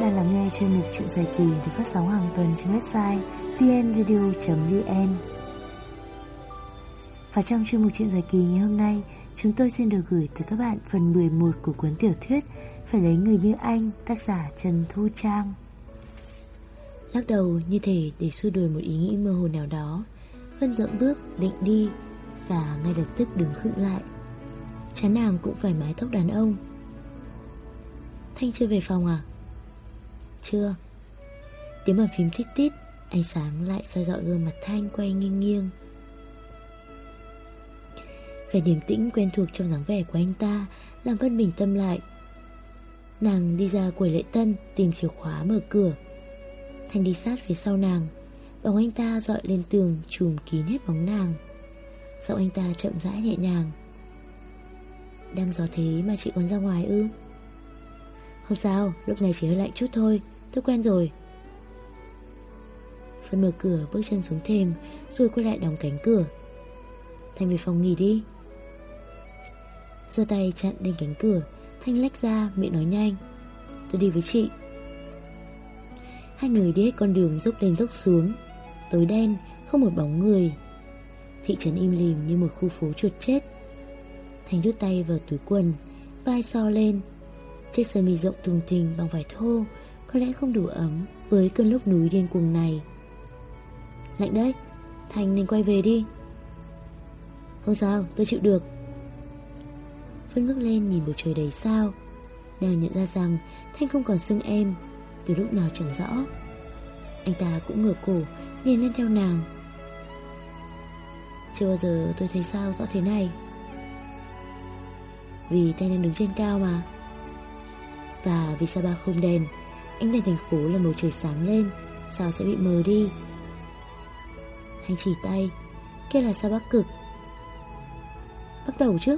đang lắng nghe chuyên mục chuyện dài kỳ được phát sóng hàng tuần trên website vnradio.vn Và trong chuyên mục chuyện dài kỳ ngày hôm nay, chúng tôi xin được gửi tới các bạn phần 11 của cuốn tiểu thuyết Phải lấy người như anh, tác giả Trần Thu Trang. Lắc đầu như thể để xua đuổi một ý nghĩ mơ hồ nào đó, Vân dậm bước định đi và ngay lập tức đứng khựng lại. Chán nàng cũng phải mái tóc đàn ông. Thanh chưa về phòng à? Chưa? Tiếng bàn phím tít tít, Ánh sáng lại soi dọi gương mặt Thanh quay nghiêng nghiêng. Vẻ điềm tĩnh quen thuộc trong dáng vẻ của anh ta Làm Vân bình tâm lại. Nàng đi ra quầy lệ tân, Tìm chìa khóa mở cửa. Thanh đi sát phía sau nàng, Bóng anh ta dọi lên tường Trùm kín hết bóng nàng. Giọng anh ta chậm rãi nhẹ nhàng. Đang gió thế mà chị còn ra ngoài ư? Không sao, Lúc này chỉ hơi lạnh chút thôi. Tôi quen rồi. Phân mở cửa, bước chân xuống thềm, Rồi quay lại đóng cánh cửa. Thanh về phòng nghỉ đi. Giơ tay chặn lên cánh cửa, Thanh lách ra, miệng nói nhanh. Tôi đi với chị. Hai người đi hết con đường dốc lên dốc xuống. Tối đen, Không một bóng người. Thị trấn im lìm như một khu phố chuột chết. Thanh đút tay vào túi quần, Vai so lên. Chiếc sơ mi rộng thùng thình bằng vải thô có lẽ không đủ ấm với cơn lốc núi điên cuồng này. Lạnh đấy, Thành nên quay về đi. Không sao, tôi chịu được. Vân ngước lên nhìn bầu trời đầy sao. Nàng nhận ra rằng Thanh không còn xưng em, từ lúc nào chẳng rõ. Anh ta cũng ngửa cổ, nhìn lên theo nàng. Chưa bao giờ tôi thấy sao rõ thế này. Vì Thanh đang đứng trên cao mà. Và vì sao ba không đèn, Ánh đèn thành phố là màu trời sáng lên, Sao sẽ bị mờ đi? Hành chỉ tay Kia là sao bắc cực? Bắt đầu chứ.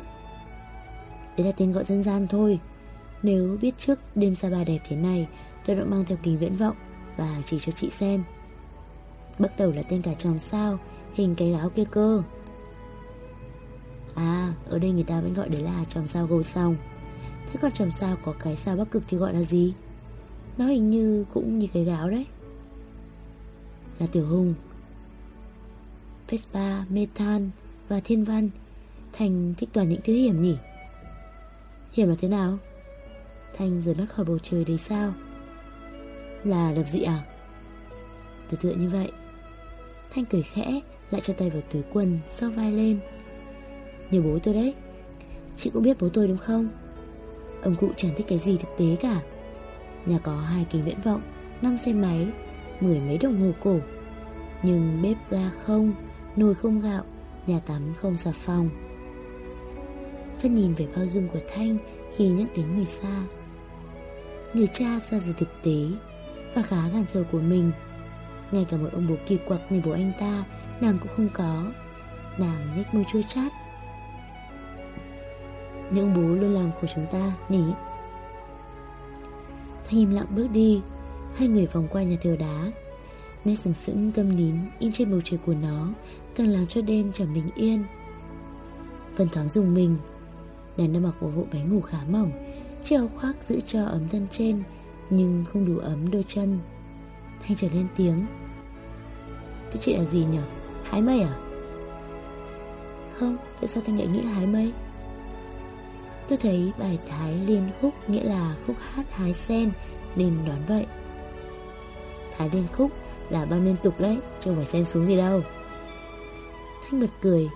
Đấy là tên gọi dân gian thôi. Nếu biết trước đêm Sapa đẹp thế này, Tôi đã mang theo kính viễn vọng Và chỉ cho chị xem. Bắt đầu là tên cả tròn sao, Hình cái áo kia cơ. À ở đây người ta vẫn gọi đấy là tròn sao gầu song Thế còn tròn sao có cái sao bắc cực thì gọi là gì? Nó hình như cũng như cái gáo đấy. Là Tiểu Hùng. Vespa, Methan và Thiên Văn Thành thích toàn những thứ hiểm nhỉ? Hiểm là thế nào? Thành rời mắt khỏi bầu trời đấy sao? Là lập dị à? Tự tựa như vậy. Thanh cười khẽ Lại cho tay vào túi quần sau vai lên. Như bố tôi đấy. Chị cũng biết bố tôi đúng không? Ông cụ chẳng thích cái gì thực tế cả. Nhà có hai kính viễn vọng, năm xe máy, Mười mấy đồng hồ cổ. Nhưng bếp ga không, Nồi không gạo, Nhà tắm không xà phòng. Phân nhìn về bao dung của Thanh Khi nhắc đến người xa. Người cha xa dù thực tế, Và khá gàn giờ của mình. Ngay cả một ông bố kỳ quặc như bố anh ta, Nàng cũng không có. Nàng nhếch môi chua chát. Những bố luôn làm của chúng ta nhỉ? Thanh im lặng bước đi Hai người vòng qua nhà thờ đá Nét sừng sững câm nín In trên bầu trời của nó Càng làm cho đêm chẳng bình yên Vân thoáng dùng mình Đàn đã mặc bộ bộ váy ngủ khá mỏng Chiếc áo khoác giữ cho ấm thân trên Nhưng không đủ ấm đôi chân Thanh trở lên tiếng Thế chị là gì nhỉ? Hái mây à? Không, tại sao Thanh lại nghĩ là hái mây? Tôi thấy bài thái liên khúc nghĩa là khúc hát hái sen nên đoán vậy. Thái liên khúc là ban liên tục đấy, chứ không phải sen xuống gì đâu. Thanh bật cười,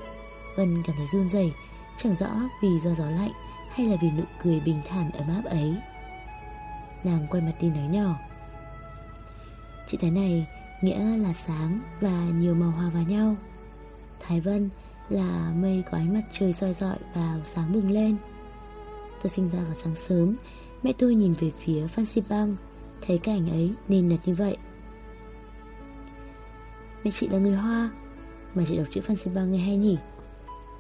Vân cảm thấy run rẩy, chẳng rõ vì do gió lạnh hay là vì nụ cười bình thản ấm áp ấy. Nàng quay mặt đi nói nhỏ. Chị thái này nghĩa là sáng và nhiều màu hòa vào nhau. Thái Vân là mây có ánh mặt trời soi dọi vào sáng bừng lên. Tôi sinh ra vào sáng sớm. Mẹ tôi nhìn về phía Phan Xi Bang Thấy cảnh ấy nên nật như vậy. Mẹ chị là người Hoa, Mà chị đọc chữ Phan Xi Bang nghe hay nhỉ?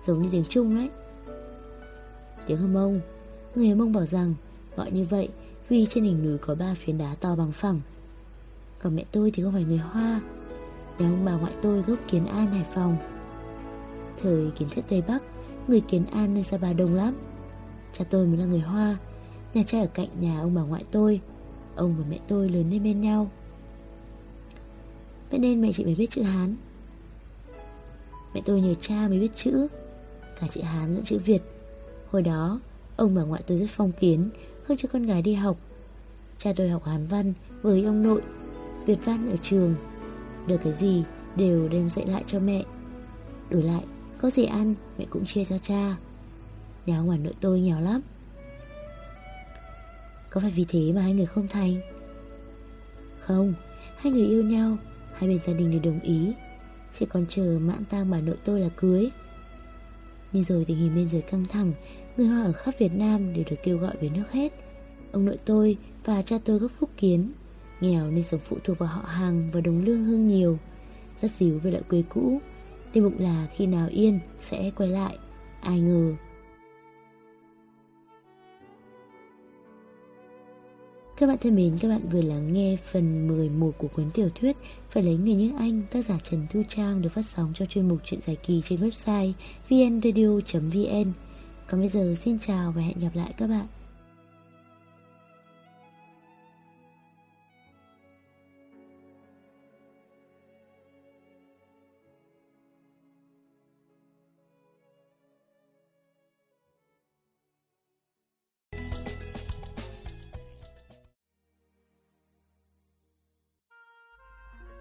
Giống như tiếng Trung ấy. Tiếng Hâm Mông. Người Hâm Mông bảo rằng, Gọi như vậy vì trên đỉnh núi có ba phiến đá to bằng phẳng. Còn mẹ tôi thì không phải người Hoa Nhà ông bà ngoại tôi gốc Kiến An, Hải Phòng. Thời kiến thiết Tây Bắc, Người Kiến An nơi bà đông lắm. Cha tôi mới là người Hoa. Nhà trai ở cạnh nhà ông bà ngoại tôi. Ông và mẹ tôi lớn lên bên nhau. Vậy nên mẹ chị mới biết chữ Hán. Mẹ tôi nhờ cha mới biết chữ. Cả chữ Hán lẫn chữ Việt. Hồi đó, Ông bà ngoại tôi rất phong kiến Không cho con gái đi học. Cha tôi học Hán văn với ông nội. Việt văn ở trường. Được cái gì đều đem dạy lại cho mẹ. Đổi lại, Có gì ăn mẹ cũng chia cho cha. Nhà ngoài nội tôi nghèo lắm. Có phải vì thế mà hai người không thành Không, Hai người yêu nhau, Hai bên gia đình đều đồng ý. Chỉ còn chờ mãn tang bà nội tôi là cưới. Nhưng rồi tình hình bên dưới căng thẳng, Người Hoa ở khắp Việt Nam đều được kêu gọi về nước hết. Ông nội tôi và cha tôi gốc phúc kiến, Nghèo nên sống phụ thuộc vào họ hàng và đồng lương hương nhiều. Rất xíu về lại quê cũ Đề mục là khi nào yên sẽ quay lại, Ai ngờ Các bạn thân mến, các bạn vừa lắng nghe phần 11 của cuốn tiểu thuyết Phải lấy người như anh, tác giả Trần Thu Trang được phát sóng trong chuyên mục chuyện giải kỳ trên website vnradio.vn. Còn bây giờ xin chào và hẹn gặp lại các bạn.